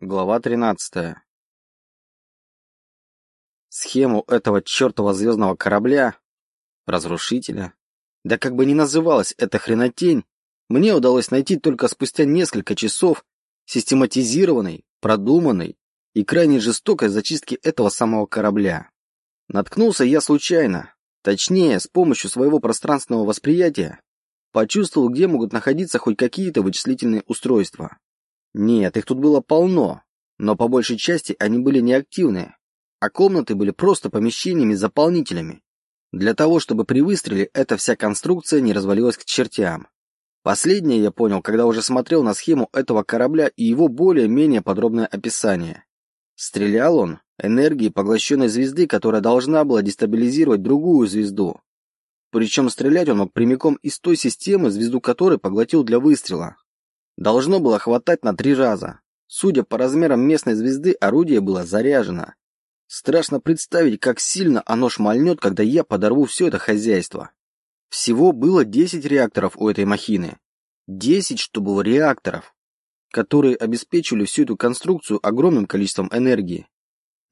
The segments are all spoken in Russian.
Глава 13. Схему этого чертова звездного корабля, разрушителя, да как бы ни называлась эта хренотень, мне удалось найти только спустя несколько часов систематизированной, продуманной и крайне жестокой зачистки этого самого корабля. Наткнулся я случайно, точнее, с помощью своего пространственного восприятия, почувствовал, где могут находиться хоть какие-то вычислительные устройства. Нет, их тут было полно, но по большей части они были неактивные, а комнаты были просто помещениями с заполнителями, для того, чтобы при выстреле эта вся конструкция не развалилась к чертям. Последнее я понял, когда уже смотрел на схему этого корабля и его более-менее подробное описание. Стрелял он энергией поглощенной звезды, которая должна была дестабилизировать другую звезду. Причем стрелять он мог прямиком из той системы, звезду которой поглотил для выстрела. Должно было хватать на три раза. Судя по размерам местной звезды, орудие было заряжено. Страшно представить, как сильно оно шмальнет, когда я подорву все это хозяйство. Всего было 10 реакторов у этой махины. 10 штубов реакторов, которые обеспечивали всю эту конструкцию огромным количеством энергии.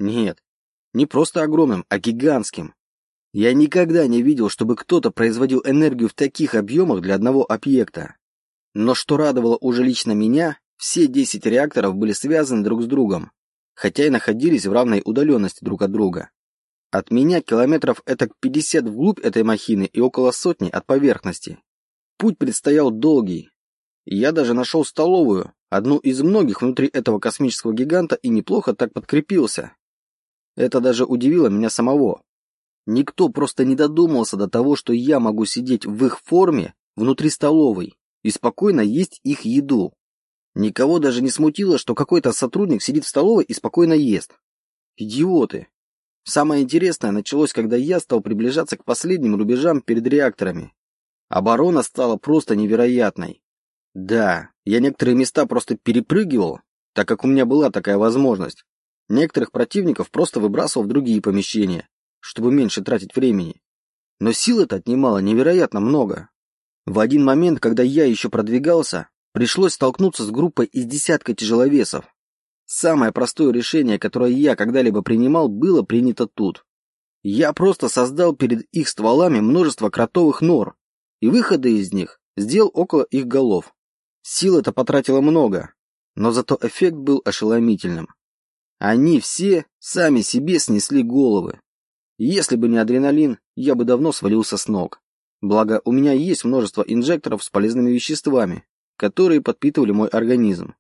Нет, не просто огромным, а гигантским. Я никогда не видел, чтобы кто-то производил энергию в таких объемах для одного объекта. Но что радовало уже лично меня, все 10 реакторов были связаны друг с другом, хотя и находились в равной удаленности друг от друга. От меня километров этак 50 вглубь этой махины и около сотни от поверхности. Путь предстоял долгий. я даже нашел столовую, одну из многих внутри этого космического гиганта и неплохо так подкрепился. Это даже удивило меня самого. Никто просто не додумался до того, что я могу сидеть в их форме внутри столовой и спокойно есть их еду. Никого даже не смутило, что какой-то сотрудник сидит в столовой и спокойно ест. Идиоты. Самое интересное началось, когда я стал приближаться к последним рубежам перед реакторами. Оборона стала просто невероятной. Да, я некоторые места просто перепрыгивал, так как у меня была такая возможность. Некоторых противников просто выбрасывал в другие помещения, чтобы меньше тратить времени. Но сил это отнимало невероятно много. В один момент, когда я еще продвигался, пришлось столкнуться с группой из десятка тяжеловесов. Самое простое решение, которое я когда-либо принимал, было принято тут. Я просто создал перед их стволами множество кротовых нор, и выходы из них сделал около их голов. Сил это потратило много, но зато эффект был ошеломительным. Они все сами себе снесли головы. Если бы не адреналин, я бы давно свалился с ног. Благо, у меня есть множество инжекторов с полезными веществами, которые подпитывали мой организм.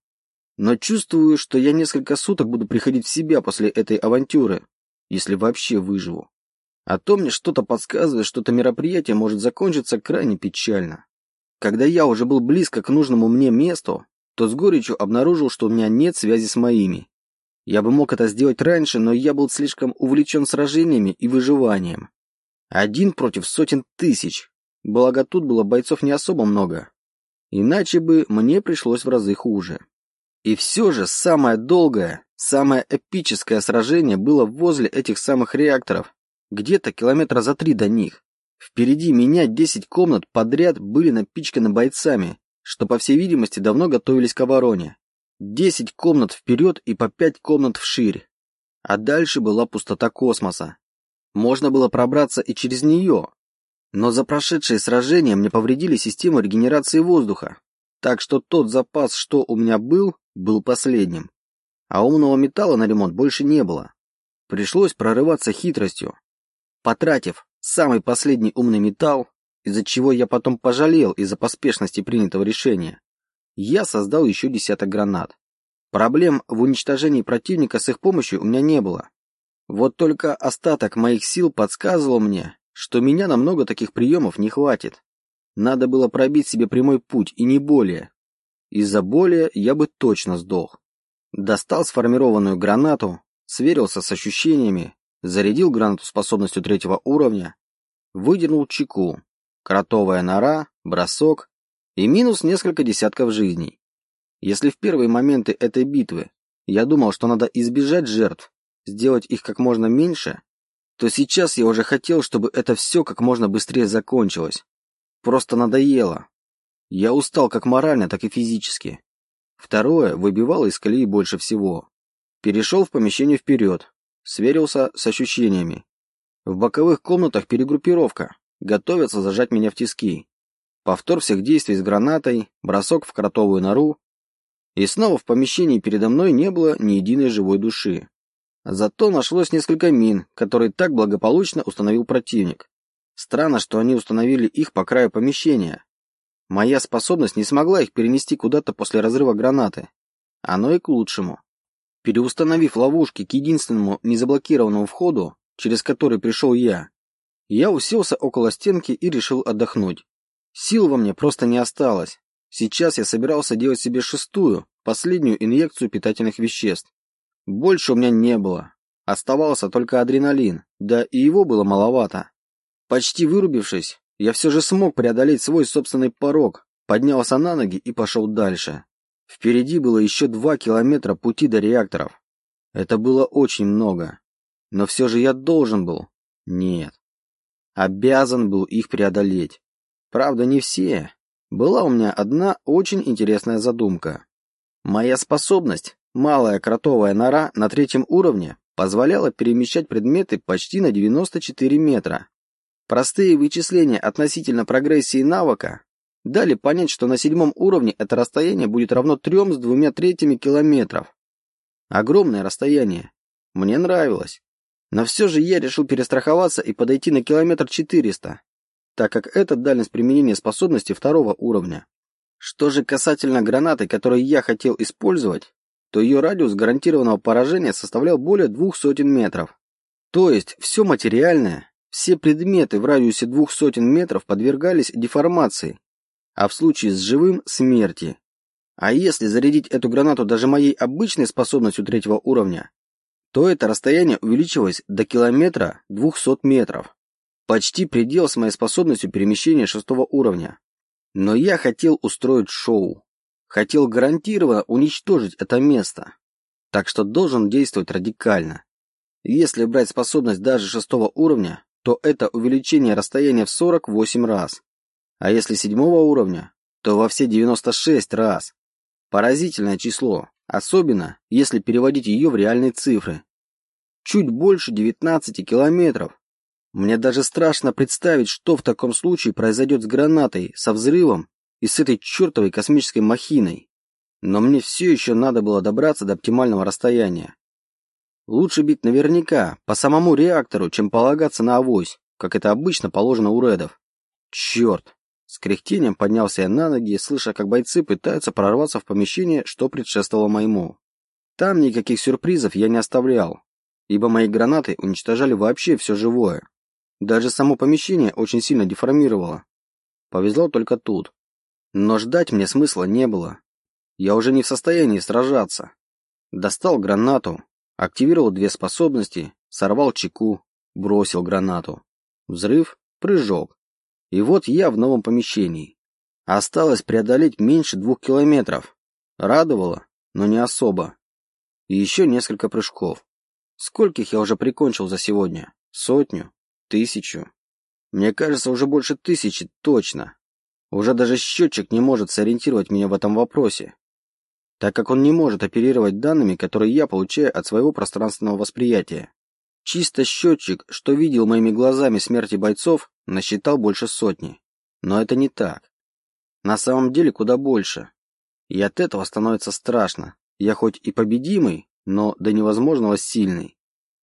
Но чувствую, что я несколько суток буду приходить в себя после этой авантюры, если вообще выживу. А то мне что-то подсказывает, что это мероприятие может закончиться крайне печально. Когда я уже был близко к нужному мне месту, то с горечью обнаружил, что у меня нет связи с моими. Я бы мог это сделать раньше, но я был слишком увлечен сражениями и выживанием. Один против сотен тысяч. Благо тут было бойцов не особо много. Иначе бы мне пришлось в разы хуже. И все же самое долгое, самое эпическое сражение было возле этих самых реакторов, где-то километра за три до них. Впереди меня десять комнат подряд были напичканы бойцами, что, по всей видимости, давно готовились к обороне. Десять комнат вперед и по пять комнат вширь. А дальше была пустота космоса, можно было пробраться и через нее. Но за прошедшие сражения мне повредили систему регенерации воздуха, так что тот запас, что у меня был, был последним. А умного металла на ремонт больше не было. Пришлось прорываться хитростью. Потратив самый последний умный металл, из-за чего я потом пожалел из-за поспешности принятого решения, я создал еще десяток гранат. Проблем в уничтожении противника с их помощью у меня не было. Вот только остаток моих сил подсказывал мне, что меня на много таких приемов не хватит. Надо было пробить себе прямой путь, и не более. Из-за боли я бы точно сдох. Достал сформированную гранату, сверился с ощущениями, зарядил гранату способностью третьего уровня, выдернул чеку, кротовая нора, бросок и минус несколько десятков жизней. Если в первые моменты этой битвы я думал, что надо избежать жертв, сделать их как можно меньше, то сейчас я уже хотел, чтобы это все как можно быстрее закончилось. Просто надоело. Я устал как морально, так и физически. Второе выбивало из колеи больше всего. Перешел в помещение вперед, сверился с ощущениями. В боковых комнатах перегруппировка, готовятся зажать меня в тиски. Повтор всех действий с гранатой, бросок в кротовую нору. И снова в помещении передо мной не было ни единой живой души. Зато нашлось несколько мин, которые так благополучно установил противник. Странно, что они установили их по краю помещения. Моя способность не смогла их перенести куда-то после разрыва гранаты. Оно и к лучшему. Переустановив ловушки к единственному незаблокированному входу, через который пришел я, я уселся около стенки и решил отдохнуть. Сил во мне просто не осталось. Сейчас я собирался делать себе шестую, последнюю инъекцию питательных веществ. Больше у меня не было. Оставался только адреналин, да и его было маловато. Почти вырубившись, я все же смог преодолеть свой собственный порог, поднялся на ноги и пошел дальше. Впереди было еще два километра пути до реакторов. Это было очень много. Но все же я должен был. Нет. Обязан был их преодолеть. Правда, не все. Была у меня одна очень интересная задумка. Моя способность, малая кротовая нора на третьем уровне, позволяла перемещать предметы почти на 94 метра. Простые вычисления относительно прогрессии навыка дали понять, что на седьмом уровне это расстояние будет равно трем с двумя третьими километров. Огромное расстояние. Мне нравилось. Но все же я решил перестраховаться и подойти на километр 400, так как это дальность применения способности второго уровня. Что же касательно гранаты, которую я хотел использовать, то ее радиус гарантированного поражения составлял более двух сотен метров. То есть все материальное, все предметы в радиусе двух сотен метров подвергались деформации, а в случае с живым – смерти. А если зарядить эту гранату даже моей обычной способностью третьего уровня, то это расстояние увеличилось до километра 200 метров. Почти предел с моей способностью перемещения шестого уровня. Но я хотел устроить шоу. Хотел гарантированно уничтожить это место. Так что должен действовать радикально. Если брать способность даже шестого уровня, то это увеличение расстояния в 48 раз. А если седьмого уровня, то во все 96 раз. Поразительное число, особенно если переводить ее в реальные цифры. Чуть больше 19 километров. Мне даже страшно представить, что в таком случае произойдет с гранатой, со взрывом и с этой чертовой космической махиной. Но мне все еще надо было добраться до оптимального расстояния. Лучше бить наверняка, по самому реактору, чем полагаться на авось, как это обычно положено у редов. Черт! С кряхтением поднялся я на ноги, слыша, как бойцы пытаются прорваться в помещение, что предшествовало моему. Там никаких сюрпризов я не оставлял, ибо мои гранаты уничтожали вообще все живое. Даже само помещение очень сильно деформировало. Повезло только тут. Но ждать мне смысла не было. Я уже не в состоянии сражаться. Достал гранату, Активировал две способности, сорвал чеку, бросил гранату. Взрыв, прыжок. И вот я в новом помещении. Осталось преодолеть меньше двух километров. Радовало, но не особо. И еще несколько прыжков. Скольких я уже прикончил за сегодня? Сотню? Тысячу? Мне кажется, уже больше тысячи точно. Уже даже счетчик не может сориентировать меня в этом вопросе так как он не может оперировать данными, которые я получаю от своего пространственного восприятия. Чисто счетчик, что видел моими глазами смерти бойцов, насчитал больше сотни. Но это не так. На самом деле куда больше. И от этого становится страшно. Я хоть и победимый, но до невозможного сильный.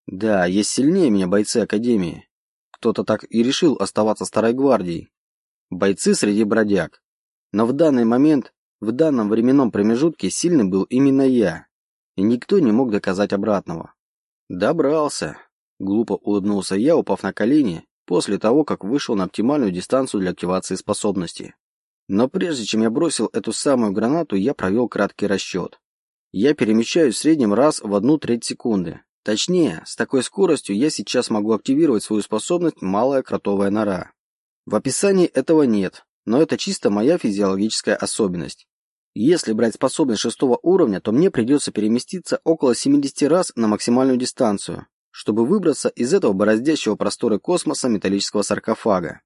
Да, есть сильнее меня бойцы Академии. Кто-то так и решил оставаться старой гвардией. Бойцы среди бродяг. Но в данный момент в данном временном промежутке сильным был именно я, и никто не мог доказать обратного. Добрался. Глупо улыбнулся я, упав на колени, после того, как вышел на оптимальную дистанцию для активации способности. Но прежде чем я бросил эту самую гранату, я провел краткий расчет. Я перемещаюсь в среднем раз в одну треть секунды. Точнее, с такой скоростью я сейчас могу активировать свою способность «Малая кротовая нора». В описании этого нет, но это чисто моя физиологическая особенность. Если брать способность шестого уровня, то мне придется переместиться около 70 раз на максимальную дистанцию, чтобы выбраться из этого бороздящего просторы космоса металлического саркофага.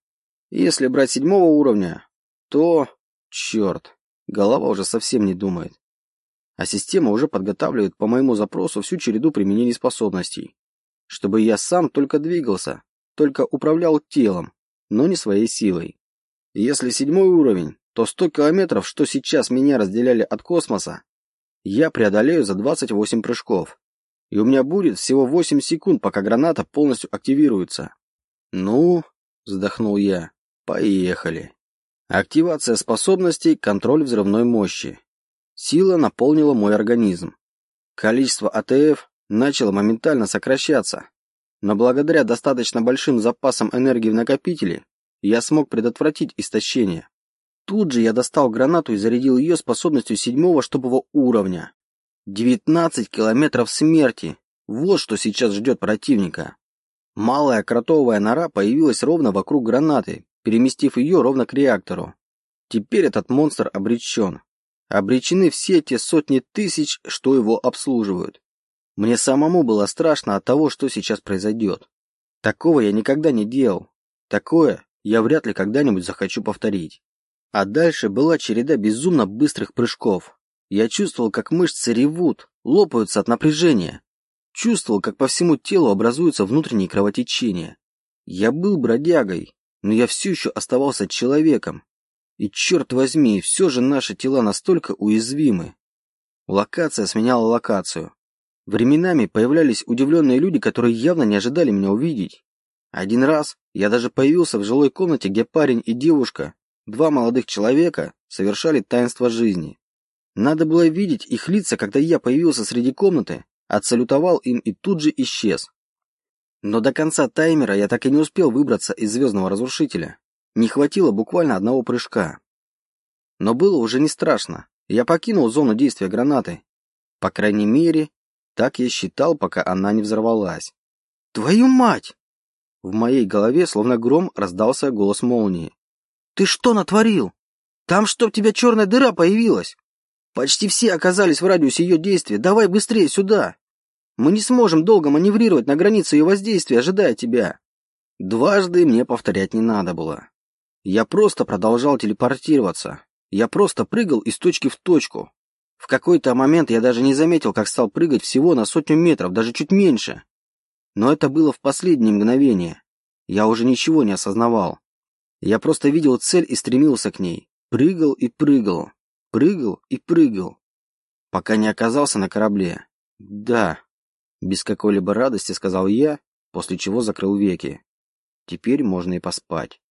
Если брать седьмого уровня, то... Черт, голова уже совсем не думает. а система уже подготавливает по моему запросу всю череду применений способностей, чтобы я сам только двигался, только управлял телом, но не своей силой. Если седьмой уровень, то 100 километров, что сейчас меня разделяли от космоса, я преодолею за 28 прыжков. И у меня будет всего 8 секунд, пока граната полностью активируется. Ну, вздохнул я, поехали. Активация способностей, контроль взрывной мощи. Сила наполнила мой организм. Количество АТФ начало моментально сокращаться, но благодаря достаточно большим запасам энергии в накопителе я смог предотвратить истощение. Тут же я достал гранату и зарядил ее способностью седьмого штопового уровня. 19 километров смерти. Вот что сейчас ждет противника. Малая кротовая нора появилась ровно вокруг гранаты, переместив ее ровно к реактору. Теперь этот монстр обречен. Обречены все те сотни тысяч, что его обслуживают. Мне самому было страшно от того, что сейчас произойдет. Такого я никогда не делал. Такое я вряд ли когда-нибудь захочу повторить. А дальше была череда безумно быстрых прыжков. Я чувствовал, как мышцы ревут, лопаются от напряжения. Чувствовал, как по всему телу образуются внутренние кровотечения. Я был бродягой, но я все еще оставался человеком. И черт возьми, все же наши тела настолько уязвимы. Локация сменяла локацию. Временами появлялись удивленные люди, которые явно не ожидали меня увидеть. Один раз я даже появился в жилой комнате, где парень и девушка, два молодых человека, совершали таинство жизни. Надо было видеть их лица, когда я появился среди комнаты, отсалютовал им и тут же исчез. Но до конца таймера я так и не успел выбраться из звездного разрушителя. Не хватило буквально одного прыжка. Но было уже не страшно. Я покинул зону действия гранаты. По крайней мере, так я считал, пока она не взорвалась. «Твою мать!» В моей голове, словно гром, раздался голос молнии. «Ты что натворил? Там чтоб тебя черная дыра появилась! Почти все оказались в радиусе ее действия. Давай быстрее сюда! Мы не сможем долго маневрировать на границе ее воздействия, ожидая тебя!» Дважды мне повторять не надо было. Я просто продолжал телепортироваться. Я просто прыгал из точки в точку. В какой-то момент я даже не заметил, как стал прыгать всего на сотню метров, даже чуть меньше. Но это было в последние мгновения. Я уже ничего не осознавал. Я просто видел цель и стремился к ней. Прыгал и прыгал. Прыгал и прыгал. Пока не оказался на корабле. Да. Без какой-либо радости сказал я, после чего закрыл веки. Теперь можно и поспать.